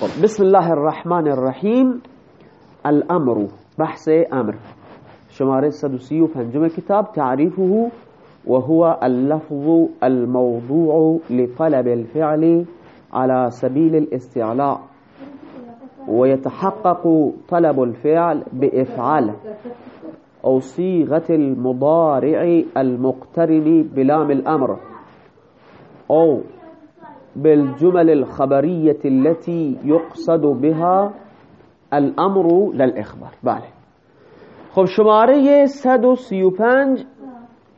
خب بسم الله الرحمن الرحیم الأمر بحث أمر. شمارة 135 كتاب تعريفه وهو اللفظ الموضوع لطلب الفعل على سبيل الاستعلاء. ويتحقق طلب الفعل بإفعال أو صيغة المضارع المقترن بلام الأمر. أو بالجمل الخبرية التي يقصد بها الامر للاخبار بله. خب شماره 135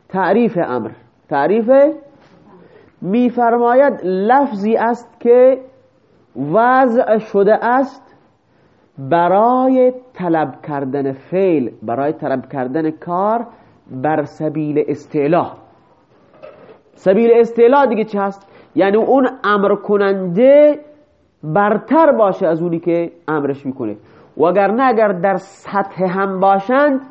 تعریف امر. تعریف میفرماید لفظی است که وضع شده است برای طلب کردن فعل برای طلب کردن کار بر سبیل استعلا سبیل استعلا دیگه چه هست؟ یعنی اون امر کننده برتر باشه از اونی که امرش می‌کنه وگرنه اگر در سطح هم باشند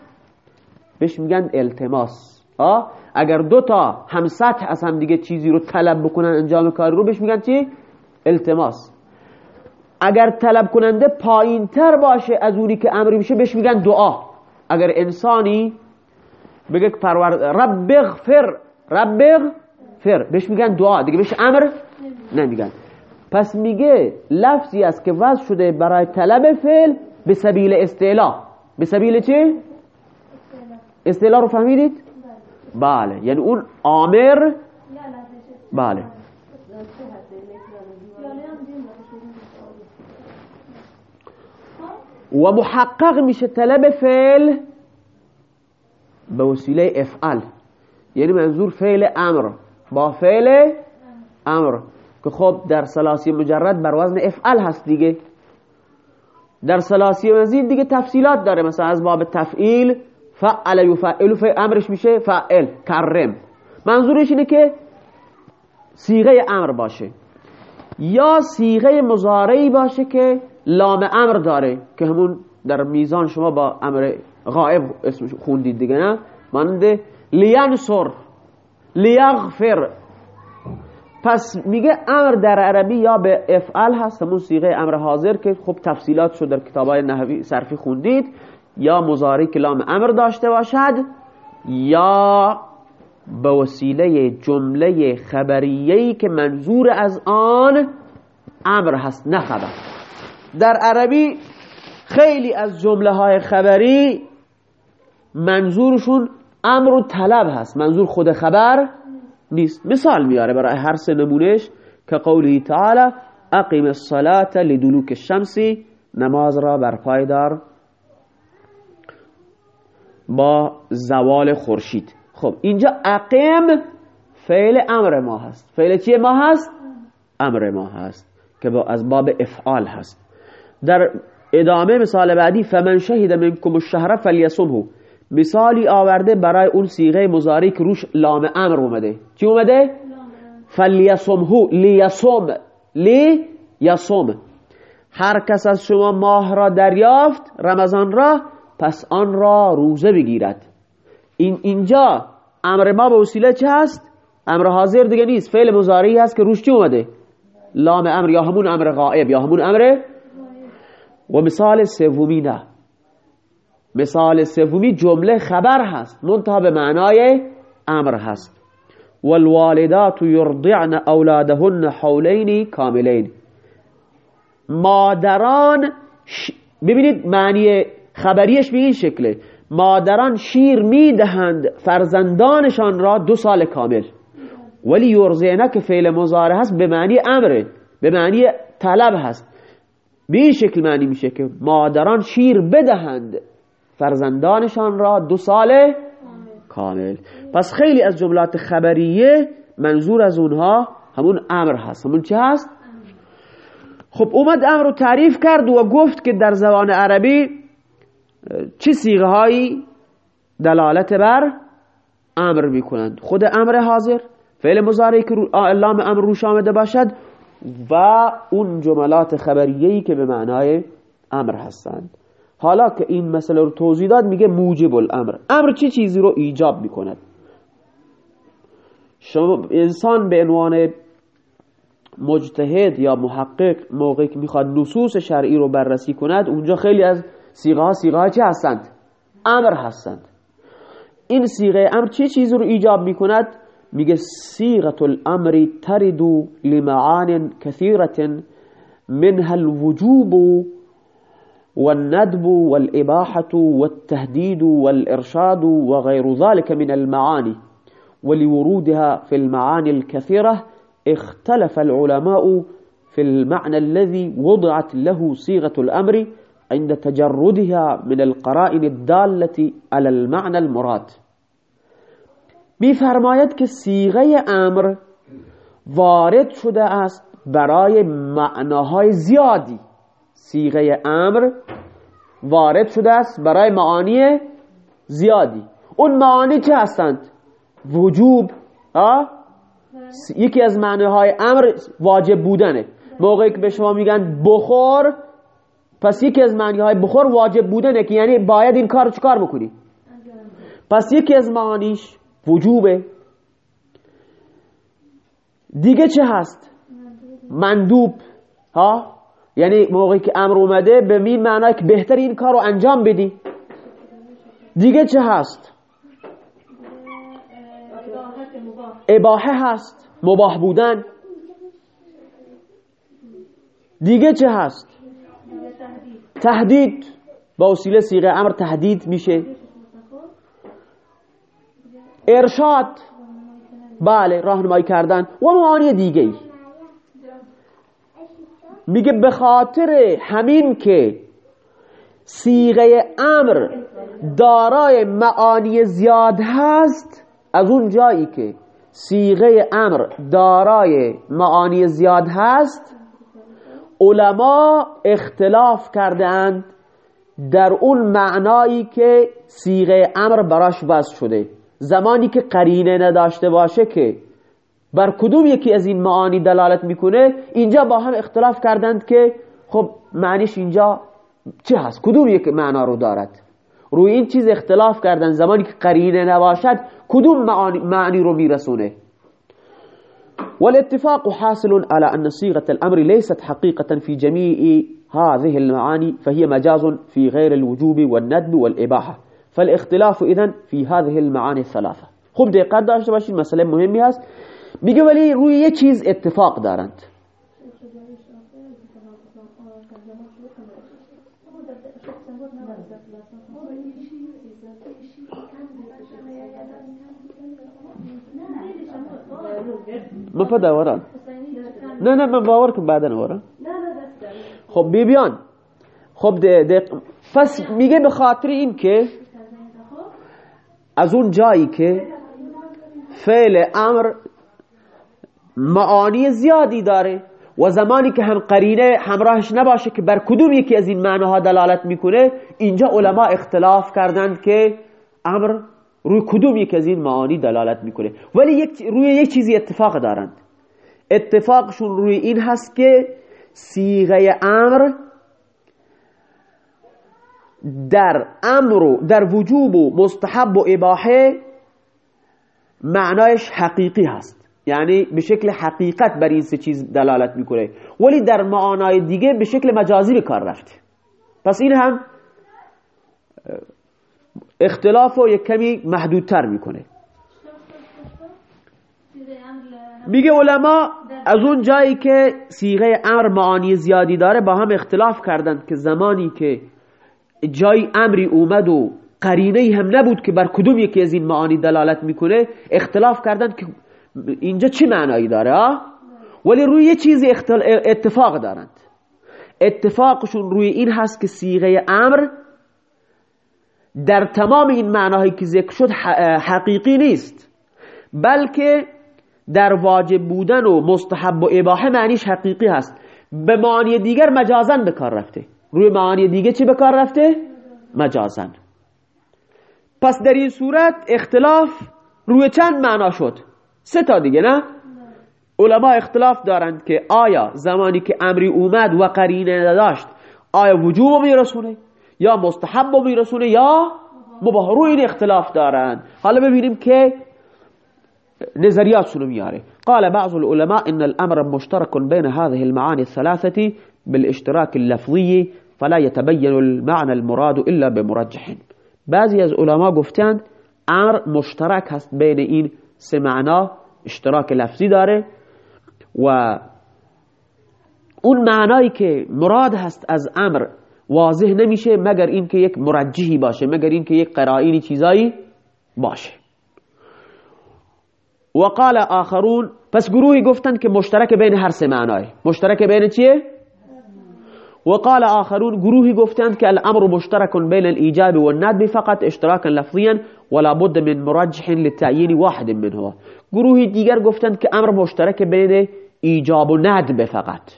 بهش میگن التماس آه؟ اگر دو تا هم سطح از هم دیگه چیزی رو طلب بکنن انجام کاری رو بهش میگن چی؟ التماس اگر طلب کننده پایین تر باشه از اونی که امر میشه بهش میگن دعا اگر انسانی بگه پرور رب اغفر رب اغفر بهش میگن دعا. دیگه بهش امر نمیگن. پس میگه لفظی است که وضع شده برای طلب فعل به سبیل استعلا. به سبیل چه؟ استعلا رو فهمیدید؟ بله. یعنی اون آمر بله. و محقق میشه طلب فعل به وسیله افعل. یعنی منظور فعل امر. با فعل امر. که خب در سلاسی مجرد بر وزن افعل هست دیگه. در سلاسی مزید دیگه تفصیلات داره. مثلا از باب تفعیل فعل یفعل فعل امرش میشه فعل کرم. منظورش اینه که سیغه امر باشه. یا سیغه مزارعی باشه که لام امر داره که همون در میزان شما با امر غائب اسمش خوندید دیگه نه؟ ماننده لینصر لیغفر. پس میگه امر در عربی یا به افعال هست همون سیغه امر حاضر که خب تفصیلات شد در کتابای نحوی صرفی خوندید. یا مضارع کلام امر داشته باشد یا به وسیله جمله خبریهی که منظور از آن امر هست نه خبر. در عربی خیلی از جمله های خبری منظورشون امر و طلب هست. منظور خود خبر نیست. مثال میاره برای هر سه نمونش که قوله تعالی اقیم الصلاة لدلوک الشمس نماز را برپای دار با زوال خورشید. خب اینجا اقیم فعل امر ما هست. فعل چیه ما هست؟ امر ما هست که با از باب افعال هست. در ادامه مثال بعدی فمن شهید منکم الشهر فلیصمه. مثالی آورده برای اون سیغه مضاری که روش لام امر اومده چی اومده؟ فلیصمهو لیصم لیصم هر کس از شما ماه را دریافت رمضان را پس آن را روزه بگیرد این اینجا امر ما به وسیله چه هست؟ امر حاضر دیگه نیست فعل مضاری هست که روش چی اومده؟ لام امر یا همون امر غائب یا همون امر و مثال سومی نه مثال سومی جمله خبر هست منتها به معنای امر هست. والوالدات یرضعن اولادهن حولین کاملین. مادران ش... ببینید معنی خبریش به این شکله. مادران شیر می‌دهند فرزندانشان را دو سال کامل. ولی یرزعنه که فعل مضارع هست به معنی امره به معنی طلب هست. به این شکل معنی میشه که مادران شیر بدهند. فرزندانشان را دو سال کامل. پس خیلی از جملات خبریه منظور از اونها همون امر هست. همون چه هست؟ خب اومد امر رو تعریف کرد و گفت که در زبان عربی چه سیغه هایی دلالت بر امر می‌کنند؟ خود امر حاضر فعل مضارعی که لام امر روش آمده باشد و اون جملات خبریهی که به معنای امر هستند. حالا که این مسئله رو توضیح داد میگه موجب الامر امر چه چیزی رو ایجاب می‌کند شما انسان به عنوان مجتهد یا محقق موقعی که می‌خواد نصوص شرعی رو بررسی کند اونجا خیلی از سیغه ها سیغه ها چه هستند؟ امر هستند این سیغه امر چه چیزی رو ایجاب می‌کند؟ میگه سیغت الامر تردو لمعان كثيرة منها الوجوب والندب والإباحة والتهديد والإرشاد وغير ذلك من المعاني ولورودها في المعاني الكثيرة اختلف العلماء في المعنى الذي وضعت له صيغة الأمر عند تجردها من القرائن الدالة على المعنى المراد. میفرماید که أمر وارد شده است برای معناهای زیادی. سیغه امر وارد شده است برای معانی زیادی. اون معانی چه هستند؟ وجوب یکی از معناهای امر واجب بودنه. موقعی که به شما میگن بخور پس یکی از معنیهای بخور واجب بودنه که یعنی باید این کار چکار بکنی؟ پس یکی از معانیش وجوبه. دیگه چه هست؟ مندوب. ها؟ یعنی موقعی که امر اومده به این معنی که بهتر این کار رو انجام بدی. دیگه چه هست؟ اباحه هست. مباح بودن. دیگه چه هست؟ تهدید. با وسیله سیغه امر تهدید میشه. ارشاد. بله راهنمایی کردن. و معانی دیگه ای میگه به خاطر همین که سیغه امر دارای معانی زیاد هست از اون جایی که سیغه امر دارای معانی زیاد هست علما اختلاف کردند در اون معنایی که سیغه امر براش وضع شده. زمانی که قرینه نداشته باشه که بر کدوم یکی از این معانی دلالت می‌کنه؟ اینجا با هم اختلاف کردند که خب معنیش اینجا چه هست؟ کدوم یک معنا رو دارد؟ روی این چیز اختلاف کردن زمانی که قرینه نباشد کدوم معنی رو میرسونه؟ والاتفاق حاصل على أن صيغة الأمر ليست حقيقة في جميع هذه المعاني فهي مجاز في غير الوجوب والندب والإباحة. فالاختلاف إذن في هذه المعاني الثلاثة. خب دقت داشته باشید مسئله مهمی هست. میگه ولی روی یه چیز اتفاق دارند. من پا نه نه من باور کن بعدا وران. خب بیبیان خب ده پس میگه به خاطر این که از اون جایی که فعل امر معانی زیادی داره و زمانی که هم قرینه همراهش نباشه که بر کدوم یکی از این معناها دلالت می‌کنه اینجا علما اختلاف کردند که امر روی کدوم یکی از این معانی دلالت می‌کنه. ولی یک روی یک چیزی اتفاق دارند. اتفاقشون روی این هست که سیغه امر در امر و در وجوب و مستحب و اباحه معنایش حقیقی هست. یعنی به شکل حقیقت بر این سه چیز دلالت می‌کنه. ولی در معانای دیگه به شکل مجازی به کار رفته پس این هم اختلاف رو یک کمی محدودتر می‌کنه. میگه علما از اون جایی که سیغه امر معانی زیادی داره با هم اختلاف کردند که زمانی که جای امری اومد و قرینه هم نبود که بر کدوم یکی از این معانی دلالت می‌کنه اختلاف کردند که اینجا چه معنایی داره ولی روی یه چیزی اتفاق دارند. اتفاقشون روی این هست که سیغه امر در تمام این معناهایی که ذکر شد حقیقی نیست. بلکه در واجب بودن و مستحب و اباحه معنیش حقیقی هست. به معنی دیگر مجازن به کار رفته. روی معانی دیگه چی به کار رفته؟ مجازن پس در این صورت اختلاف روی چند معنا شد؟ سه تا دیگه نه؟ علما اختلاف دارند که آیا زمانی که امری اومد و قرینه نداشت آیا وجوب میرسونه یا مستحب میرسونه یا مباه روی این اختلاف دارند؟ حالا ببینیم که نظریاتشونو میاره. قال بعض العلماء إن الأمر مشترك بين هذه المعاني الثلاثة بالاشتراك اللفظي فلا يتبين المعنى المراد إلا بمرجح. بعضی از علما گفتند امر مشترک هست بین این سه معنا اشتراک لفظی داره و اون معنایی که مراد هست از امر واضح نمیشه مگر اینکه یک مرجحی باشه مگر اینکه یک قرائنی چیزایی باشه. و قال آخرون پس گروهی گفتند که مشترک بین هر سه معنای. مشترک بین چیه؟ وقال آخرون گروهی گفتند که الامر مشترک بین الایجاب والندب فقط اشتراكا لفظيا ولا بد من مرجح للتعیین واحد منها گروهی دیگر گفتند که أمر مشترک بین ایجاب و ندب فقط.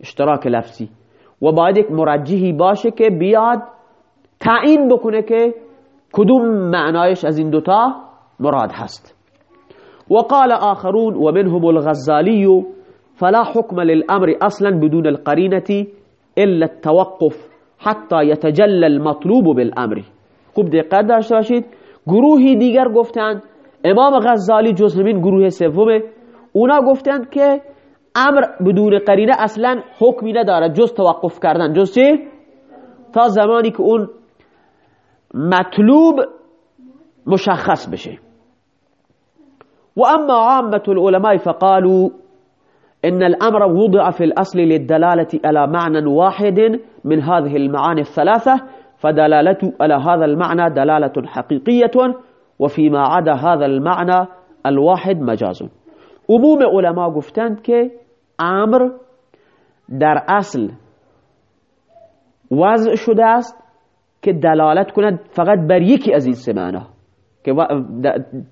اشتراک لفظی. و باید یک مرجحی باشه که بیاد تعیین بکنه که کدوم معنایش از این دوتا مراد هست. وقال آخرون ومنهم الغزالي فلا حكم للأمر أصلا بدون القرينة إلا التوقف حتى يتجلى المطلوب بالأمر. خوب دقت داشته باشید. گروهی دیگر گفتند امام غزالی جز همین گروه سومه. اونا گفتند که امر بدون قرینه اصلا حکمی ندارد جز توقف کردن. جز چه؟ تا زمانی که اون مطلوب مشخص بشه. و اما عامة العلماء فقالوا إن الأمر وضع في الأصل للدلالة على معنى واحد من هذه المعاني الثلاثة. فدلالته على هذا المعنى دلالة حقيقية وفيما عدا هذا المعنى الواحد مجاز. عموم علماء گفتند که امر در اصل وضع شده است که دلالت کند فقط بر یکی از این سه معنا.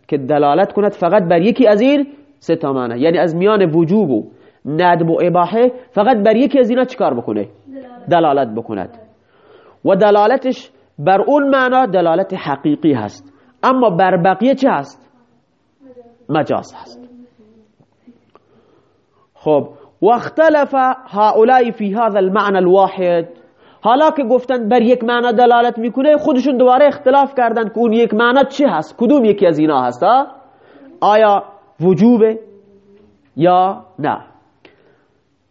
که دلالت کند فقط بر یکی از این سه تا معنا. یعنی از میان وجوب و ندب و اباحه فقط بر یکی از اینا چیکار بکنه؟ دلالت بکند. و دلالتش بر اون معنا دلالت حقیقی هست. اما بر بقیه چه هست؟ مجاز هست. خب واختلف هؤلاء في هذا المعنى الواحد. حالا که گفتن بر یک معنا دلالت می‌کنه خودشون دوباره اختلاف کردن که اون یک معنا چی هست؟ کدوم یکی از اینا هست؟ آیا وجوبه یا نه؟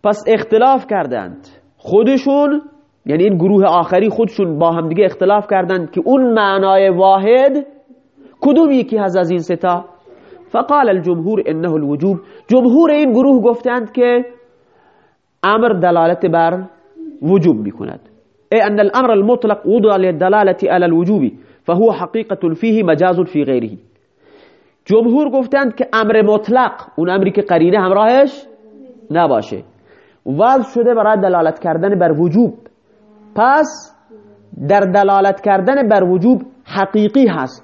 پس اختلاف کردند. خودشون یعنی این گروه آخری خودشون با هم دیگه اختلاف کردند که اون معنای واحد کدوم یکی هست از این ستا فقال الجمهور انه الوجوب. جمهور این گروه گفتند که امر دلالت بر وجوب می‌کند. ای ان الامر المطلق وضع للدلاله على الوجوب فهو حقیقة فيه مجاز في غیره. جمهور گفتند که امر مطلق اون امری که قرینه همراهش نباشه. وضع شده برای دلالت کردن بر وجوب. پس در دلالت کردن بر وجوب حقیقی هست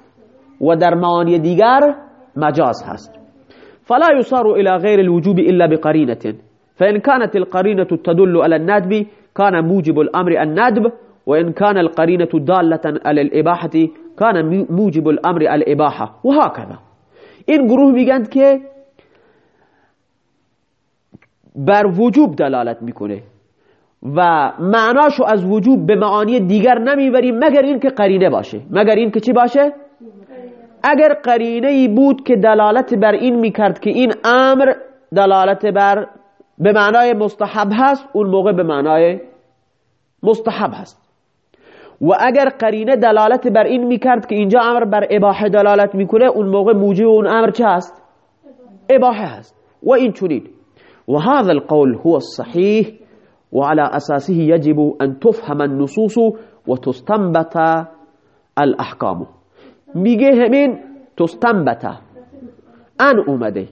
و در معانی دیگر مجاز هست. فلا يصار الى غير الوجوب الا بقرينه فان كانت القرينه تدل على الندب كان موجب الامر الندب وان كان القرينه داله على الاباحه كان موجب الامر الاباحه وهكذا این گروه میگند که بر وجوب دلالت می‌کنه. و معناشو از وجوب به معانی دیگر نمی‌بریم مگر این که قرینه باشه. مگر این که چی باشه؟ اگر قرینه ای بود که دلالت بر این می‌کرد که این امر دلالت بر به معنای مستحب هست اون موقع به معنای مستحب هست. و اگر قرینه دلالت بر این می‌کرد که اینجا امر بر اباحه دلالت می‌کنه اون موقع موجب اون امر چه هست؟ اباحه هست. و این چونین وهذا القول هو الصحيح وعلى أساسه يجب أن تفهم النصوص وتستنبت الأحكام. میگه همین تستنبت. أن اومده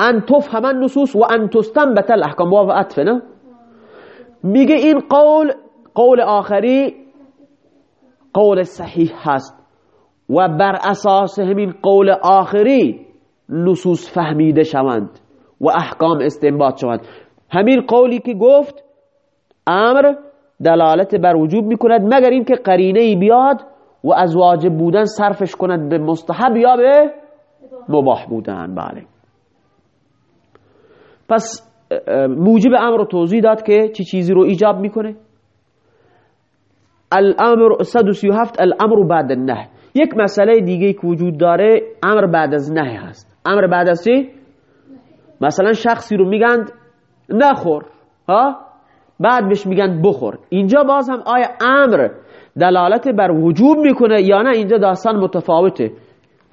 أن تفهم النصوص و ان تستنبت الاحکام واو عطف نه قول قول آخری قول صحیح هست. و بر همین قول آخری نصوص فهمیده شوند. و احکام استنباط شوند. همین قولی که گفت امر دلالت بر وجوب می‌کند مگر اینکه قرینه ای بیاد و از واجب بودن صرفش کند به مستحب یا به مباح بودن. بله. پس موجب امر توضیح داد که چی چیزی رو ایجاب می‌کنه. الامر 137 الامر بعد النهی. یک مسئله دیگه که وجود داره امر بعد از نهی هست. امر بعد از چی؟ مثلا شخصی رو میگند نخور. ها؟ بعد بهش میگن بخور. اینجا باز هم آیا امر دلالت بر وجوب می‌کنه یا نه؟ اینجا داستان متفاوته.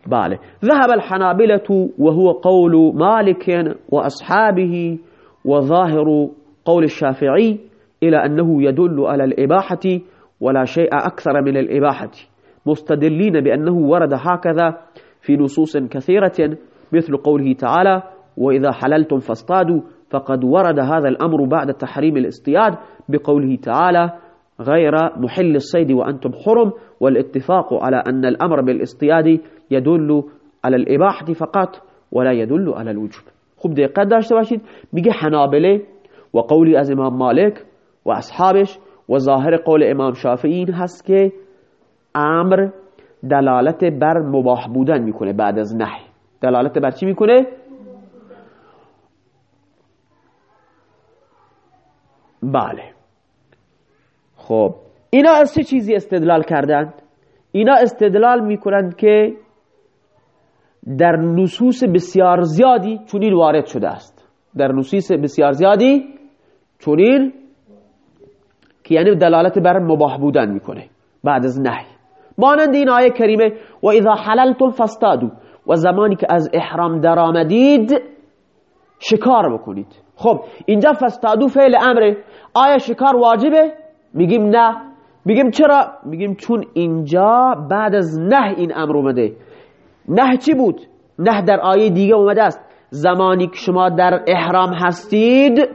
بله. ذهب الحنابلة وهو قول مالك وأصحابه وظاهر قول الشافعي إلى أنه يدل على الإباحة ولا شيء أكثر من الإباحة. مستدلين بأنه ورد هكذا في نصوص كثيرة مثل قوله تعالى وإذا حللتم فاصطادوا فقد ورد هذا الأمر بعد تحريم الاصطياد بقوله تعالى غير محل الصيد وأنتم حرم والاتفاق على أن الأمر بالاصطياد يدل على الإباحة فقط ولا يدل على الوجوب. خوب دقت داشته باشید؟ میگه حنابله و قولی از امام مالک و اصحابش و ظاهر قول امام شافعی این هست که أمر دلالت بر مباح بودن میکنه بعد از نهی دلالت بر چی میکنه؟ بله. خب اینا از چه چیزی استدلال کردند؟ اینا استدلال می‌کنند که در نصوص بسیار زیادی چونین وارد شده است. در نصوص بسیار زیادی چونین که یعنی دلالت بر مباح بودن می‌کنه بعد از نهی. مانند این آیه کریمه و اذا حللتم فاستادو و زمانی که از احرام درآمدید شکار بکنید. خب اینجا فاستادو فعل امره. آیا شکار واجبه؟ میگیم نه. میگیم چرا؟ میگیم چون اینجا بعد از نه این امر اومده. نه چی بود؟ نه در آیه دیگه اومده است. زمانی که شما در احرام هستید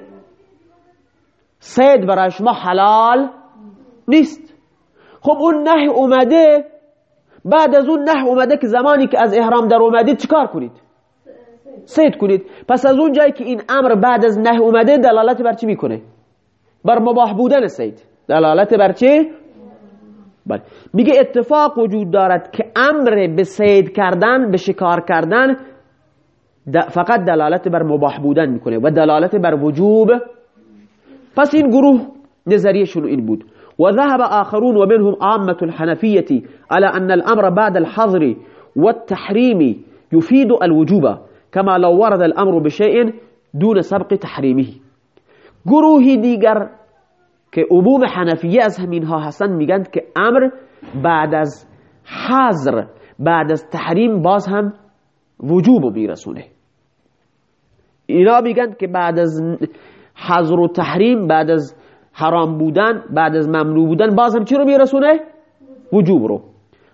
سید برای شما حلال نیست. خب اون نه اومده. بعد از اون نه اومده که زمانی که از احرام در اومدید چیکار کنید؟ سید کنید. پس از اون جایی که این امر بعد از نه اومده دلالت بر چی می‌کنه؟ بر مباح بودن سید. دلالت بر چی؟ بله. میگه اتفاق وجود دارد که امر به سید کردن به شکار کردن فقط دلالت بر مباح بودن می‌کنه و دلالت بر وجوب. پس این گروه نظریهشون این بود. وذهب آخرون ومنهم عامة الحنفية على أن الأمر بعد الحظر والتحريم يفيد الوجوب. كما لو ورد الأمر بشيء دون سبق تحريمه. گروهی دیگر که عموم حنفیه از همینها هستن میگند که امر بعد از حظر بعد از تحریم باز هم وجوب میرسونه. اینا میگند که بعد از حظر و تحریم بعد از حرام بودن بعد از ممنوع بودن باز هم چی رو میرسونه؟ وجوب رو.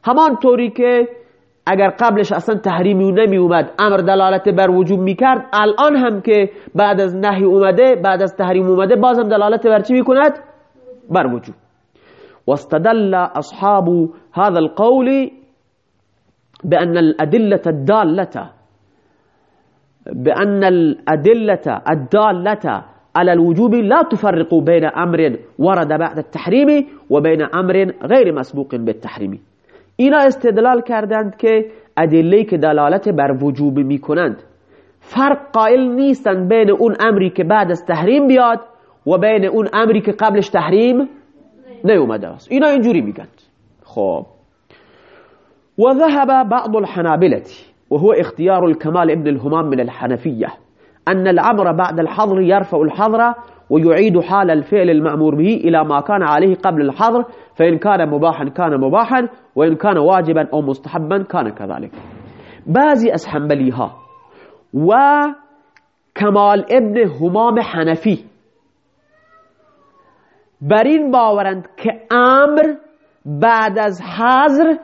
همان طوری که اگر قبلش أصلا تحریمی نمی اومد أمر دلالت بر وجوب میکرد الان هم که بعد از نهی اومده بعد از تحریم اومده باز هم دلالت بر چی میکند؟ بر وجوب واستدل اصحاب هذا القول بأن الأدلة الدالة بأن الأدلة الدالة على الوجوب لا تفرق بين أمر ورد بعد التحريم وبين أمر غير مسبوق بالتحريم اینا استدلال کردند که ادله که دلالت بر وجوب می‌کنند. فرق قائل نیستند بین اون امری که بعد از تحریم بیاد و بین اون امری که قبلش تحریم نیومده است. اینا اینجوری میگند خب. وذهب بعض الحنابلة وهو اختيار الكمال ابن الهمام من الحنفية أن الأمر بعد الحظر يرفع الحظر ويعيد حال الفعل المأمور به إلى ما كان عليه قبل الحظر فإن كان مباحا كان مباحا وإن كان واجبا أو مستحبا كان كذلك. بعضی از حنبلی ها و کمال ابن همام حنفی. بر این باورند بعد از حظر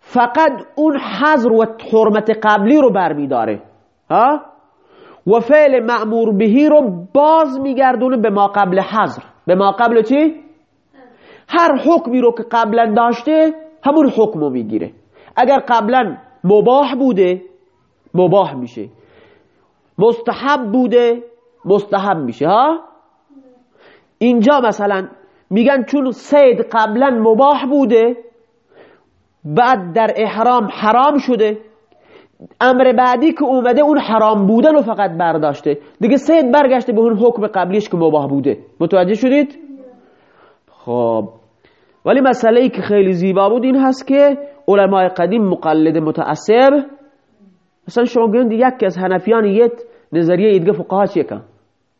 فقط اون حظر و حرمت قبلی رو برمیداره. ها؟ و فعل معمور بهی رو باز میگردونه به ما قبل حظر. به ما قبل چی؟ هر حکمی رو که قبلا داشته همون حکم رو می‌گیره. اگر قبلا مباح بوده مباح میشه. مستحب بوده مستحب میشه ها؟ اینجا مثلا میگن چون سید قبلا مباح بوده بعد در احرام حرام شده امر بعدی که اومده اون حرام بودن رو فقط برداشته. دیگه سید برگشته به اون حکم قبلیش که مباح بوده. متوجه شدید؟ خب. ولی مسئله ای که خیلی زیبا بود این هست که علمای قدیم مقلد متعصب مثلا شما یکی از حنفیان یه نظریه دیگه فقها چیه کن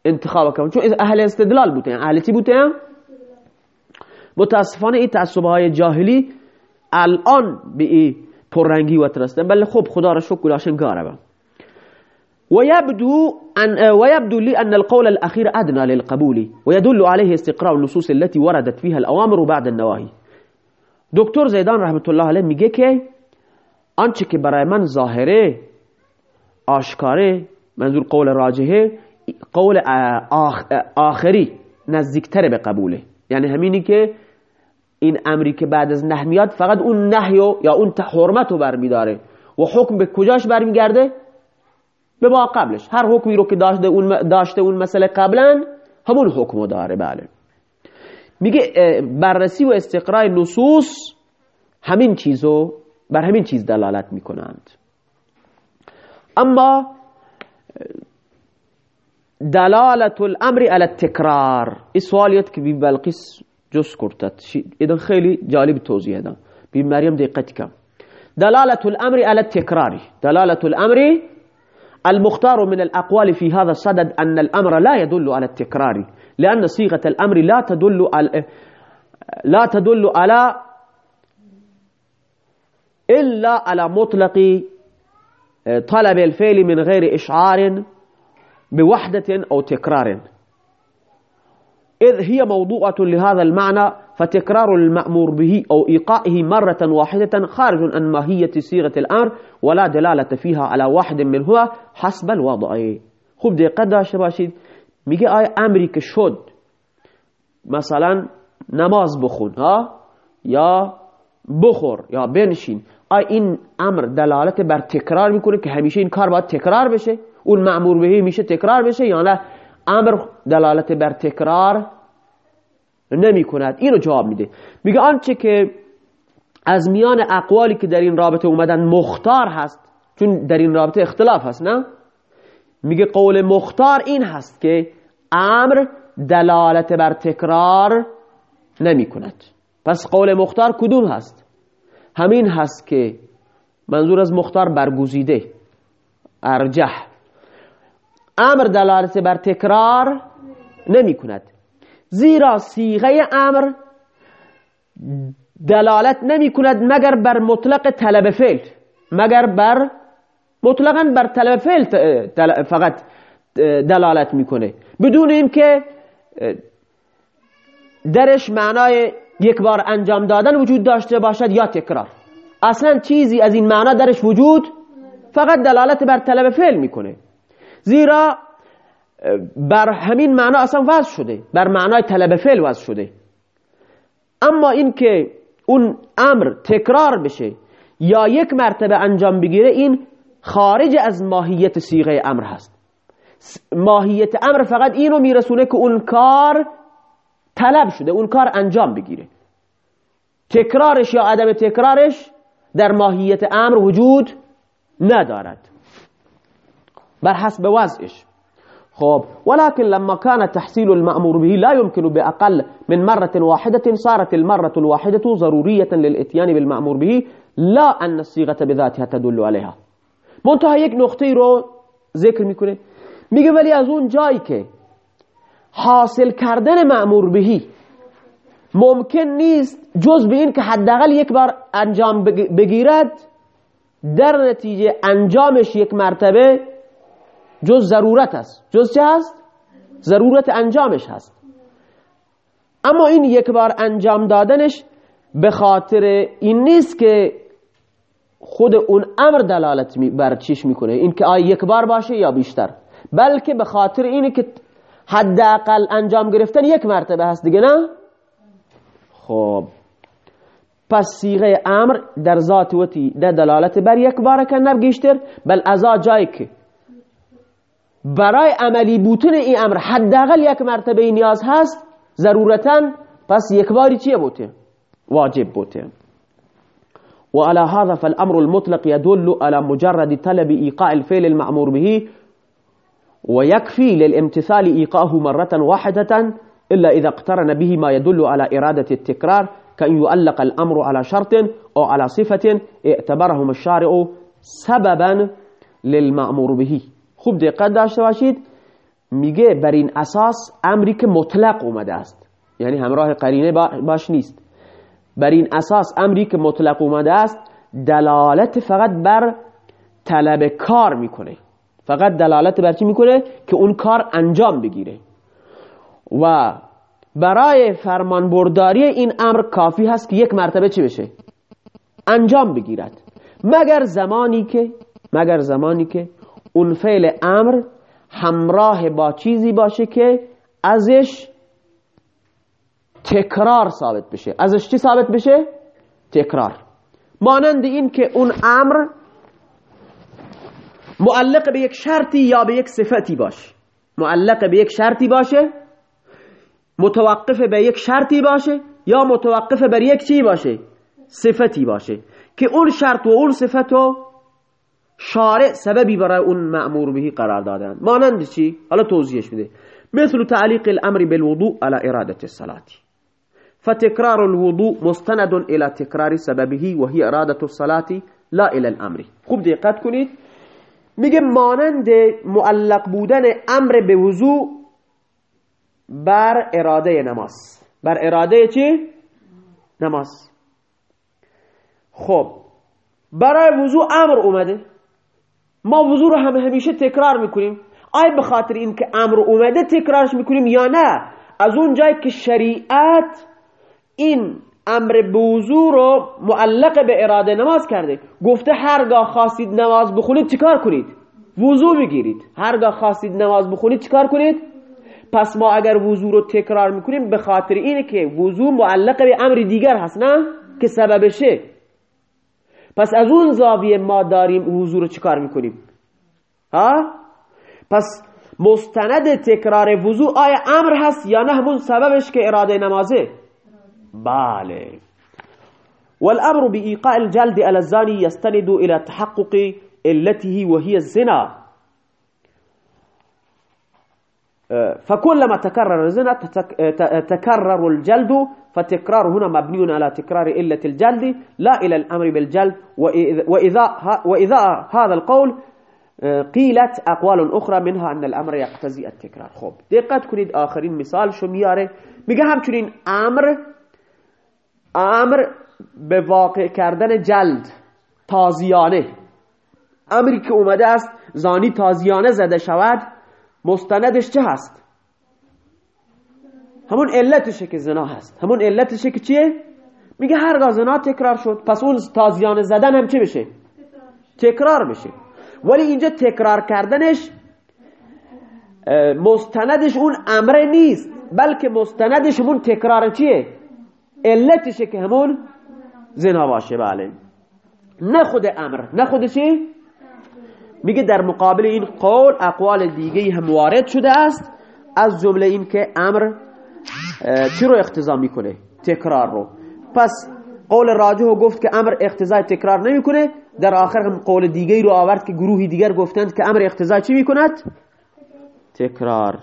انتخاب کن چون اهل استدلال بودن اهل چی بودن متاسفانه این تعصب های جاهلی الان به این پررنگی و ترستن. بله خب خدا را شکر گلاشن گاره ويبدو أن ويبدو لي أن القول الأخير أدنى للقبول. ويدل عليه استقراء النصوص التي وردت فيها الأوامر بعد النواهي دکتر زیدان رحمت الله علیه میگه که آنچه که برای من ظاهره آشکاره منظور قول راجحه قول آخری نزدیکتر به قبوله. یعنی همینی که این امری که بعد از نه میاد فقط اون نهیو یا اون حرمت رو برمیداره. و حکم به کجاش برمیگرده؟ به با قبلش. هر حکمی رو که داشته اون, داشته اون مسئله قبلا همون حکم داره. بله. میگه بررسی و استقرای نصوص همین چیزو بر همین چیز دلالت می‌کنند. اما دلالت الامر على التکرار. این سوالیت که بی جس کرتد ایدن خیلی جالب توضیح دن بی مریم دقت کم دلالت الأمر على التکرار دلالت الأمر المختار من الأقوال في هذا الصدد أن الأمر لا يدل على التكرار لأن صيغة الأمر لا تدل على لا تدل على إلا على مطلق طلب الفعل من غير إشعار بوحدة أو تكرار. إذ هي موضوعة لهذا المعنى فتكرار المأمور به أو إيقائه مرة واحدة خارج عن ماهية صيغة الأمر ولا دلالة فيها على واحد منها حسب الوضع. خوب دقت داشته باشید. میگه آیا امری که شد مثلا نماز بخون ها؟ یا بخور یا بنشین. آیا این أمر دلالت بر تکرار میکنه که همیشه این کار باید تکرار بشه؟ اون معمور بهی میشه تکرار بشه یا نه؟ امر دلالت بر تکرار نمی کند اینو جواب میده. میگه آنچه که از میان اقوالی که در این رابطه اومدن مختار هست چون در این رابطه اختلاف هست نه؟ میگه قول مختار این هست که امر دلالت بر تکرار نمی کند پس قول مختار کدوم هست؟ همین هست که منظور از مختار برگزیده ارجح. امر دلالت بر تکرار نمی کند زیرا سیغه امر دلالت نمی کند مگر بر مطلق طلب فعل مگر بر مطلقا بر طلب فعل فقط دلالت می‌کنه. بدون اینکه درش معنای یک بار انجام دادن وجود داشته باشد یا تکرار. اصلا چیزی از این معنا درش وجود فقط دلالت بر طلب فعل می‌کنه. زیرا بر همین معنا اصلا وضع شده. بر معنای طلب فعل وضع شده. اما اینکه اون امر تکرار بشه یا یک مرتبه انجام بگیره این خارج از ماهیت سیغه امر هست. ماهیت امر فقط اینو میرسونه که اون کار طلب شده اون کار انجام بگیره. تکرارش یا عدم تکرارش در ماهیت امر وجود ندارد. بر حسب وضعش خب ولكن لما كان تحصيل المأمور به لا يمكن بأقل من مرة واحدة صارت المرة الواحدة ضرورية للإتيان بالمأمور به لا أن الصيغة بذاتها تدل عليها. منتها یک نقطه رو ذکر میکنه. میگه ولی از اون حاصل کردن مأمور بهی ممکن نیست جز به این که حداقل یک بار انجام بگیرد در نتیجه انجامش یک مرتبه جز ضرورت است. جز چه هست؟ ضرورت انجامش هست. اما این یک بار انجام دادنش به خاطر این نیست که خود اون امر دلالت بر چیش می‌کنه. این که آیا یک بار باشه یا بیشتر. بلکه به خاطر اینه که حداقل انجام گرفتن یک مرتبه هست دیگه نه؟ خب. پس سیغه امر در ذات وتی در دلالت بر یک بار کنه بیشتر بل ازا جایی که برای عملی بودن این امر حداقل یک مرتبه نیاز هست ضرورتا پس یک باری چیه بوده واجب بوده وعلى هذا فالأمر المطلق يدل على مجرد طلب إيقاع الفعل المأمور به ويكفي للامتثال إيقاعه مرة واحدة إلا إذا اقترن به ما يدل على إرادة التكرار كأن يؤلق الأمر على شرط أو على صفة اعتبرهم الشارع سببا للمأمور به. خوب دقت داشته باشید. میگه بر این اساس امری که مطلق اومده است. یعنی همراه قرینه باش نیست. بر این اساس امری که مطلق اومده است دلالت فقط بر طلب کار می‌کنه. فقط دلالت بر چی می‌کنه؟ که اون کار انجام بگیره. و برای فرمان برداری این امر کافی هست که یک مرتبه چی بشه؟ انجام بگیرد. مگر زمانی که مگر زمانی که اون فعل امر همراه با چیزی باشه که ازش تکرار ثابت بشه. ازش چی ثابت بشه؟ تکرار. مانند این که اون امر معلق به یک شرطی یا به یک صفتی باشه. معلق به یک شرطی باشه متوقف به یک شرطی باشه یا متوقف بر یک چی باشه؟ صفتی باشه. که اون شرط و اون صفتو شارع سببی برای اون معمور بهی قرار دادن. مانند چی؟ حالا توضیحش میده. مثل تعلیق الامر بالوضوء على اراده الصلاه فتكرار الوضوء مستند الى تكرار سببه وهي اراده الصلاه لا الى الامر. خوب دقت کنید. میگه مانند معلق بودن امر به وضوع بر اراده نماز. بر اراده چی؟ نماز. خب. برای وضوع امر اومده. ما وضوع رو هم همیشه تکرار می‌کنیم. آیا به خاطر این که امر اومده تکرارش می‌کنیم یا نه؟ از اون جایی که شریعت این امر به وضوع رو معلق به اراده نماز کرده. گفته هرگاه خواستید نماز بخونید چیکار کنید؟ وضوع بگیرید هرگاه خواستید نماز بخونید چیکار کنید؟ پس ما اگر وضوع رو تکرار می‌کنیم به خاطر اینه که وضوع معلق به امر دیگر هست نه؟ که سببشه. پس از اون زاویه ما داریم وضوع رو چیکار می‌کنیم؟ ها؟ پس مستند تکرار وضوع آیا امر هست یا نه؟ همون سببش که اراده نمازه. بله. والامر بإيقاع الجلد على الزاني يستند الى تحقق علته وهي الزنا. فكلما تكرر الزنا تكرر الجلد فتكرار هنا مبني على تكرار علة الجلد. لا إلى الأمر بالجلد. وإذا, وإذا هذا القول قيلت أقوال أخرى منها أن الأمر يقتزي التكرار. خب دقت کنید آخرین مثال شو میاره. میگه همچنین آمر آمر به واقع کردن جلد تازیانه. آمری که اومده است زانی تازیانه زده شود. مستندش چه هست؟ همون علتشه که زنا هست. همون علتشه که چیه؟ میگه هرگاه زنا تکرار شد پس اون تازیانه زدن هم چه بشه؟ تکرار بشه. ولی اینجا تکرار کردنش مستندش اون امره نیست بلکه مستندش همون تکرار چیه؟ علتشه که همون زنا باشه. بله. نه خود امر نه خود میگه در مقابل این قول اقوال دیگه هم وارد شده است از جمله این که امر چی رو اختزا می‌کنه؟ تکرار رو. پس قول راجح گفت که امر اختزای تکرار نمی‌کنه در آخر هم قول دیگه رو آورد که گروهی دیگر گفتند که امر اختزای چی می‌کند؟ تکرار.